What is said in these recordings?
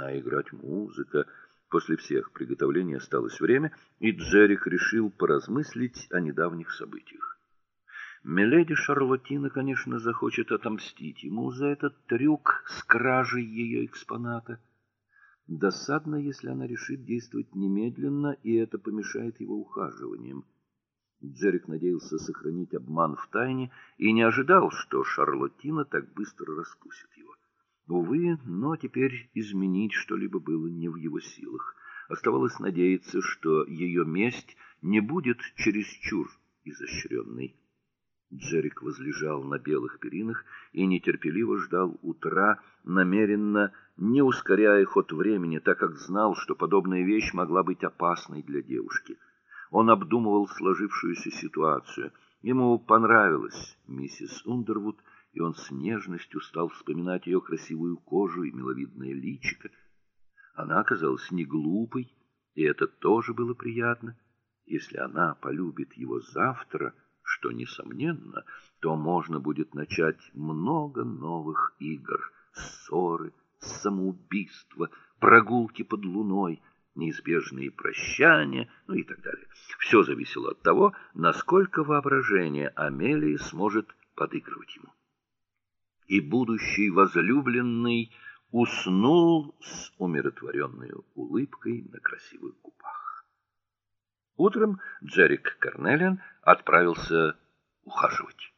должна играть музыка. После всех приготовлений осталось время, и Джерик решил поразмыслить о недавних событиях. Миледи Шарлотина, конечно, захочет отомстить ему за этот трюк с кражей ее экспоната. Досадно, если она решит действовать немедленно, и это помешает его ухаживаниям. Джерик надеялся сохранить обман в тайне и не ожидал, что Шарлотина так быстро раскусит его. Увы, но теперь изменить что-либо было не в его силах. Оставалось надеяться, что ее месть не будет чересчур изощренной. Джерик возлежал на белых перинах и нетерпеливо ждал утра, намеренно не ускоряя ход времени, так как знал, что подобная вещь могла быть опасной для девушки. Он обдумывал сложившуюся ситуацию. Ему понравилась миссис Ундервуд, и он с нежностью стал вспоминать ее красивую кожу и миловидное личико. Она оказалась не глупой, и это тоже было приятно. Если она полюбит его завтра, что несомненно, то можно будет начать много новых игр: ссоры, самоубийства, прогулки под луной, неизбежные прощания, ну и так далее. Все зависело от того, насколько воображение Амелии сможет подыгрывать ему и будущий возлюбленный уснул с умиротворенной улыбкой на красивых губах. Утром Джерик Карнелиан отправился ухаживать.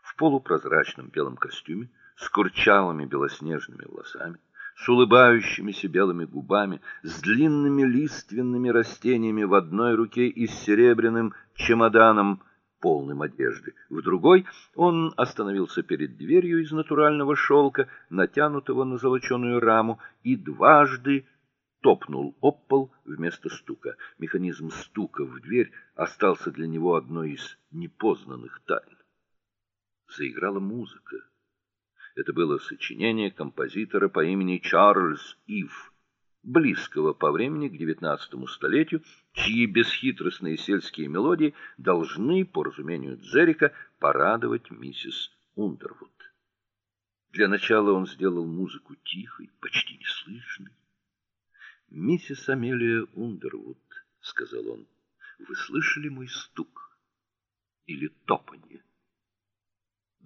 В полупрозрачном белом костюме, с курчавыми белоснежными волосами, с улыбающимися белыми губами, с длинными лиственными растениями в одной руке и с серебряным чемоданом полным одежды. В другой он остановился перед дверью из натурального шелка, натянутого на золоченую раму, и дважды топнул об пол вместо стука. Механизм стука в дверь остался для него одной из непознанных тайн. Заиграла музыка. Это было сочинение композитора по имени Чарльз Ив близкого по времени к XIX столетию, чьи бесхитростные сельские мелодии должны, по разумению Джерика, порадовать миссис Ундервуд. Для начала он сделал музыку тихой, почти неслышной. "Миссис Амелия Ундервуд", сказал он. "Вы слышали мой стук или топанье?"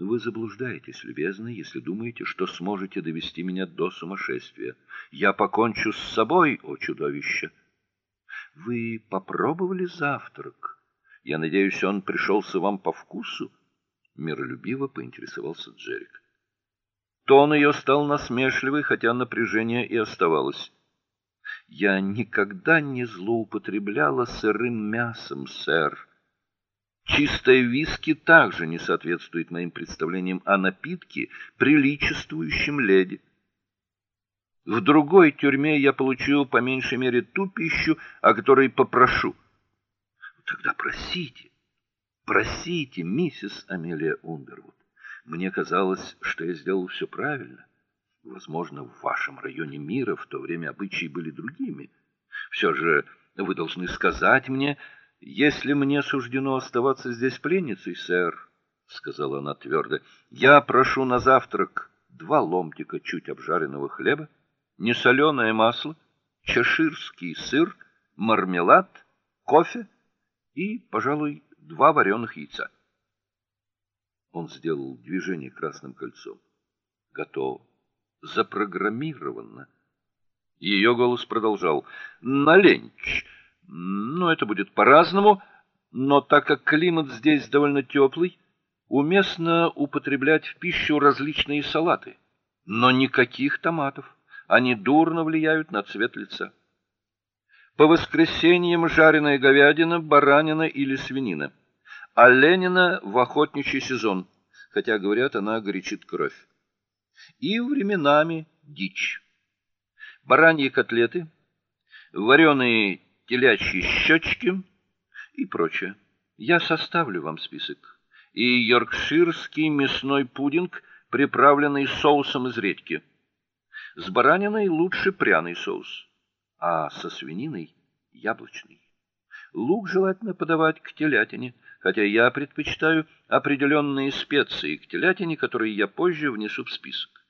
Вы заблуждаетесь, любезный, если думаете, что сможете довести меня до сумасшествия. Я покончу с собой, о чудовище. Вы попробовали завтрак? Я надеюсь, он пришелся вам по вкусу, миролюбиво поинтересовался Джерик. Тон ее стал насмешливый, хотя напряжение и оставалось. Я никогда не злоупотребляла сырым мясом, сэр. Чистое виски также не соответствует моим представлениям о напитке, приличествующем леди. В другой тюрьме я получил по меньшей мере ту пищу, о которой попрошу. Тогда просите. Просите, миссис Амелия Ундервуд. Мне казалось, что я сделал все правильно. Возможно, в вашем районе мира в то время обычаи были другими. Все же вы должны сказать мне, если мне суждено оставаться здесь пленницей, сэр, сказала она твердо, я прошу на завтрак два ломтика чуть обжаренного хлеба, несоленое масло, чеширский сыр, мармелад, кофе и, пожалуй, два вареных яйца. Он сделал движение красным кольцом. Готово. Запрограммировано. Ее голос продолжал: "На ленч ну, это будет по-разному, но так как климат здесь довольно теплый, уместно употреблять в пищу различные салаты, но никаких томатов. Они дурно влияют на цвет лица. По воскресеньям жареная говядина, баранина или свинина. А ленина в охотничий сезон, хотя говорят, она горячит кровь. И временами дичь. Бараньи котлеты, вареные телячьи щечки и прочее. Я составлю вам список. И йоркширский мясной пудинг, приправленный соусом из редьки. С бараниной лучше пряный соус, а со свининой яблочный. Лук желательно подавать к телятине, хотя я предпочитаю определенные специи к телятине, которые я позже внесу в список.